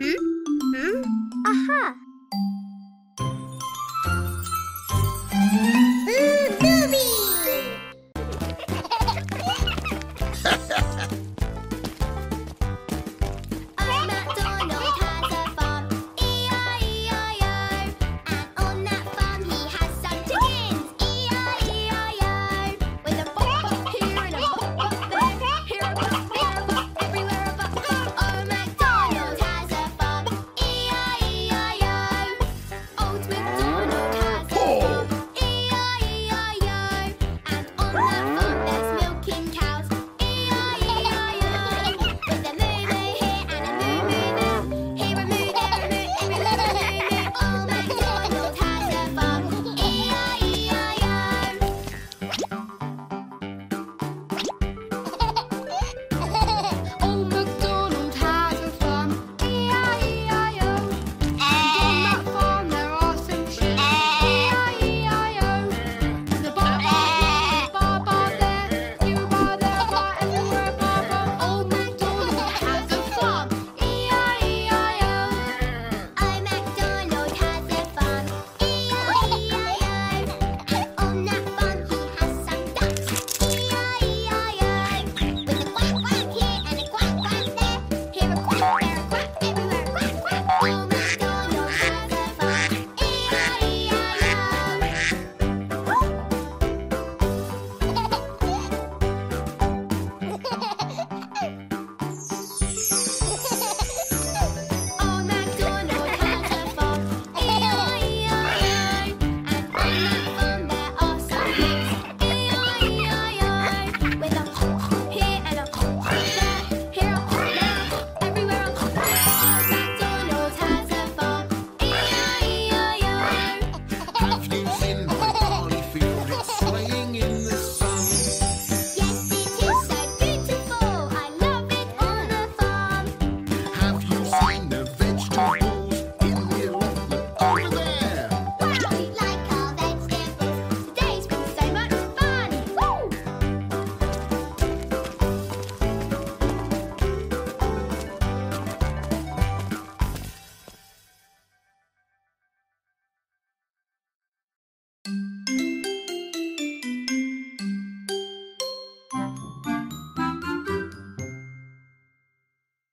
Hmm?